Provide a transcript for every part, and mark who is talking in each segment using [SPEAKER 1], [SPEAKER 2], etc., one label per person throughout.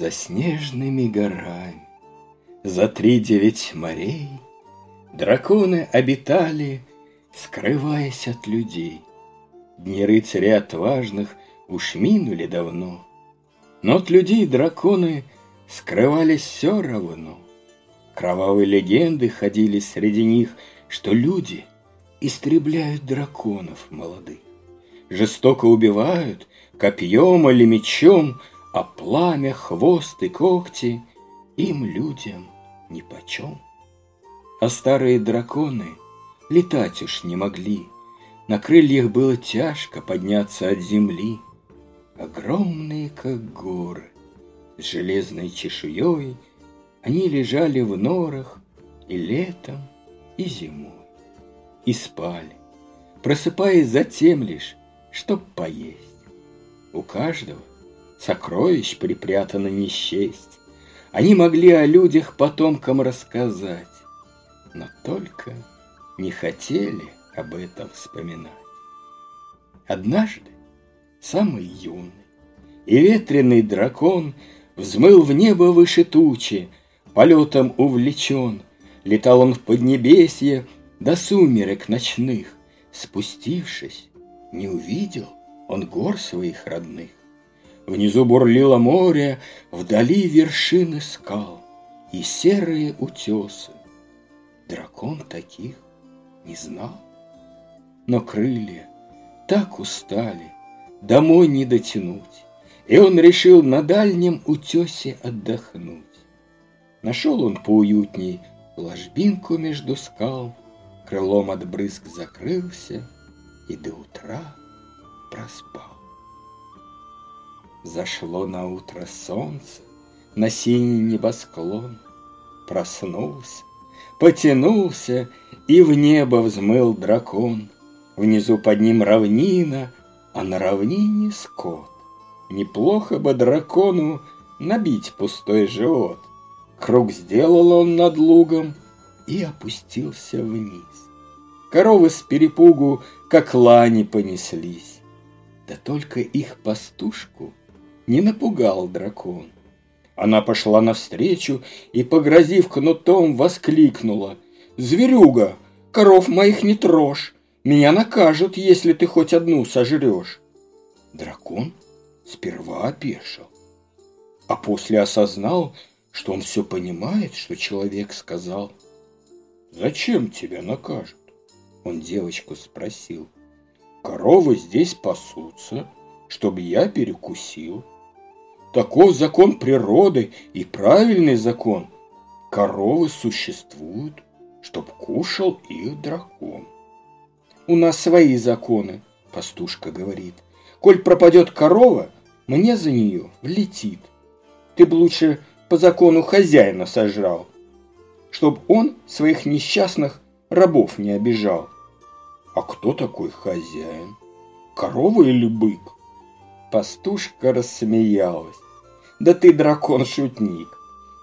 [SPEAKER 1] За снежными горами, за три девять морей Драконы обитали, скрываясь от людей. Дни рыцарей отважных уж минули давно, Но от людей драконы скрывались все равно. Кровавые легенды ходили среди них, Что люди истребляют драконов молодых. Жестоко убивают копьем или мечом, А пламя, хвост и когти им, людям, нипочем. А старые драконы летать уж не могли, На крыльях было тяжко подняться от земли. Огромные, как горы, с железной чешуей, Они лежали в норах и летом, и зимой. И спали, просыпаясь затем лишь, чтоб поесть. У каждого сокровищ припрятано не счесть. Они могли о людях потомкам рассказать но только не хотели об этом вспоминать. Однажды самый юный и ветреный дракон взмыл в небо выше тучи, полетом увлечен, летал он в поднебесье до сумерек ночных, спустившись, не увидел он гор своих родных. Внизу бурлило море, вдали вершины скал и серые утесы, Дракон таких не знал. Но крылья так устали, домой не дотянуть, И он решил на дальнем утесе отдохнуть. Нашел он поуютней ложбинку между скал, Крылом от брызг закрылся и до утра проспал. Зашло на утро солнце, на синий небосклон, Проснулся, потянулся, и в небо взмыл дракон. Внизу под ним равнина, а на равнине скот. Неплохо бы дракону набить пустой живот. Круг сделал он над лугом и опустился вниз. Коровы с перепугу, как лани, понеслись. Да только их пастушку не напугал дракон. Она пошла навстречу и, погрозив кнутом, воскликнула. «Зверюга, коров моих не трожь! Меня накажут, если ты хоть одну сожрешь!» Дракон сперва опешил, а после осознал, что он все понимает, что человек сказал. «Зачем тебя накажут?» Он девочку спросил. «Коровы здесь пасутся, чтобы я перекусил». Таков закон природы и правильный закон. Коровы существуют, чтоб кушал их дракон. У нас свои законы, пастушка говорит. Коль пропадет корова, мне за нее влетит. Ты бы лучше по закону хозяина сожрал, чтоб он своих несчастных рабов не обижал. А кто такой хозяин? Корова или бык? Пастушка рассмеялась. Да ты дракон-шутник.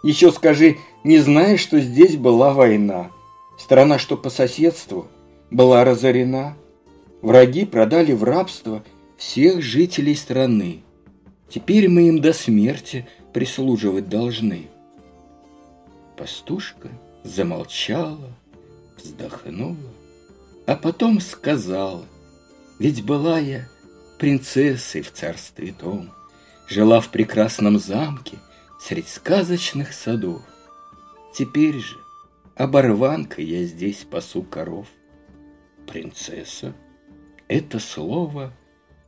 [SPEAKER 1] Еще скажи, не знаешь, что здесь была война? Страна, что по соседству, была разорена. Враги продали в рабство всех жителей страны. Теперь мы им до смерти прислуживать должны. Пастушка замолчала, вздохнула, а потом сказала, ведь была я принцессой в царстве том, Жила в прекрасном замке Средь сказочных садов. Теперь же оборванка я здесь пасу коров. Принцесса — это слово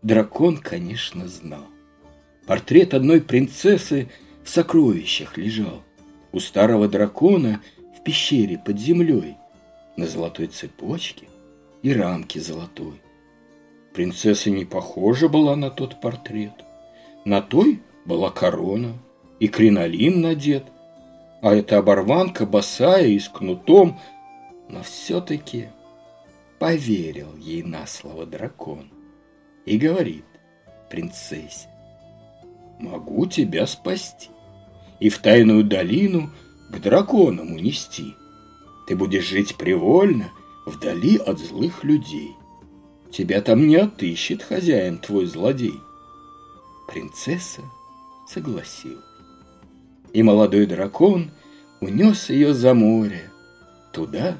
[SPEAKER 1] дракон, конечно, знал. Портрет одной принцессы в сокровищах лежал. У старого дракона в пещере под землей на золотой цепочке и рамке золотой. Принцесса не похожа была на тот портрет. На той была корона и кринолин надет, а эта оборванка босая и с кнутом, но все-таки поверил ей на слово дракон и говорит принцессе, могу тебя спасти и в тайную долину к драконам унести. Ты будешь жить привольно, вдали от злых людей. Тебя там не отыщет хозяин твой злодей. Принцесса согласилась. И молодой дракон унес ее за море, туда,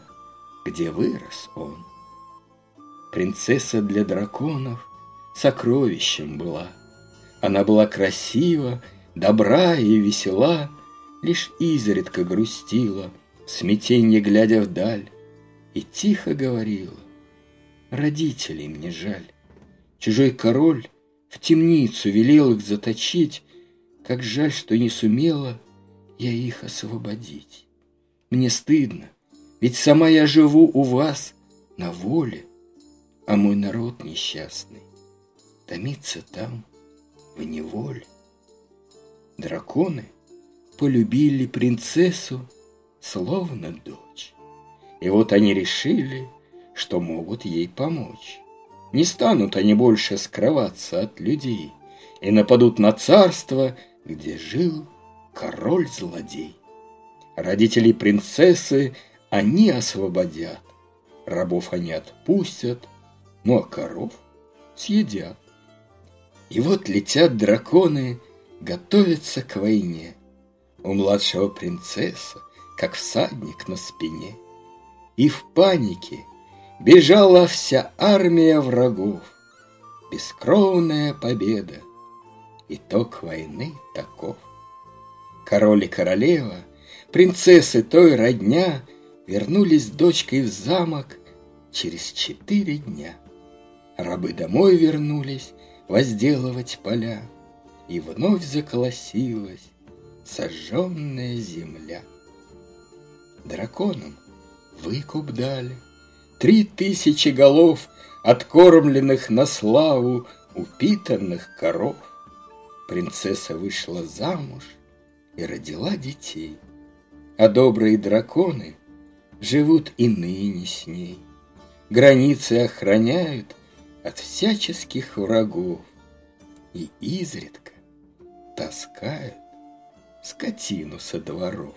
[SPEAKER 1] где вырос он. Принцесса для драконов сокровищем была. Она была красива, добра и весела, Лишь изредка грустила, смятенье глядя вдаль, И тихо говорила, родителей мне жаль. Чужой король в темницу велел их заточить, Как жаль, что не сумела я их освободить. Мне стыдно, ведь сама я живу у вас на воле, А мой народ несчастный томится там в неволе. Драконы полюбили принцессу, словно дочь. И вот они решили, что могут ей помочь. Не станут они больше скрываться от людей и нападут на царство, где жил король-злодей. Родителей принцессы они освободят, рабов они отпустят, ну а коров съедят. И вот летят драконы, готовятся к войне. У младшего принцесса, как всадник на спине. И в панике бежала вся армия врагов. Бескровная победа, итог войны таков. Король и королева, принцессы той родня, Вернулись с дочкой в замок через четыре дня. Рабы домой вернулись возделывать поля, И вновь заколосилась сожженная земля. Драконам выкуп дали, Три тысячи голов, откормленных на славу упитанных коров. Принцесса вышла замуж и родила детей, А добрые драконы живут и ныне с ней. Границы охраняют от всяческих врагов И изредка таскают скотину со дворов.